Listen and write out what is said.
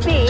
be